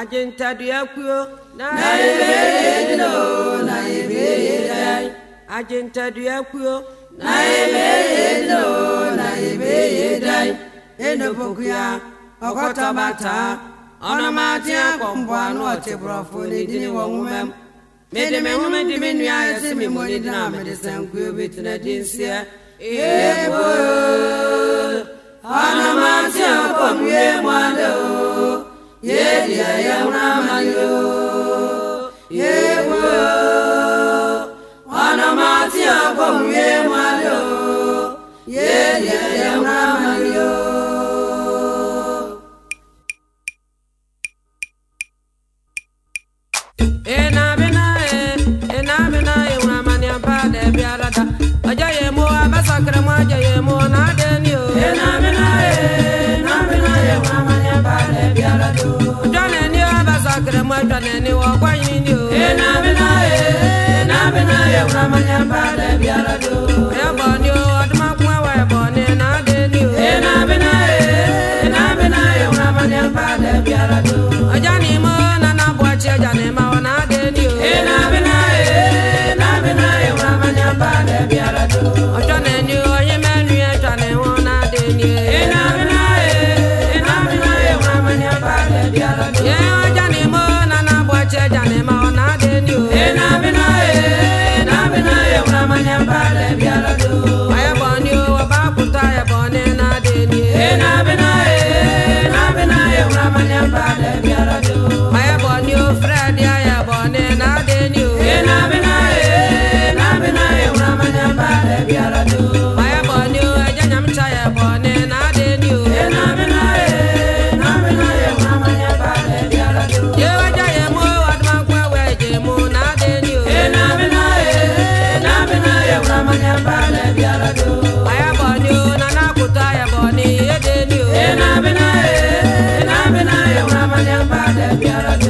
Ajentaduakuo na ebeye dino na ebeye dai Ajentaduakuo na ebeye dino na ebeye dai Enopokuya okotomata ọnọmati akpọmpọ anụ ọchịbụrọfụ n'edini wọ nwumem mede me home de me nua yɛse me mmɔne din a mede sankuo bɛtena din seɛ ebo ọnọmati akpọm wie mu ade o. Yɛdeɛ yɛhona amane o yebo ọnọmati akpọm wie mu ade o. Yɛdeɛ yɛhona amane mo abasakre mo aja ye mo na de ni o lẹ́bí ara jẹ́.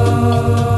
Senhor.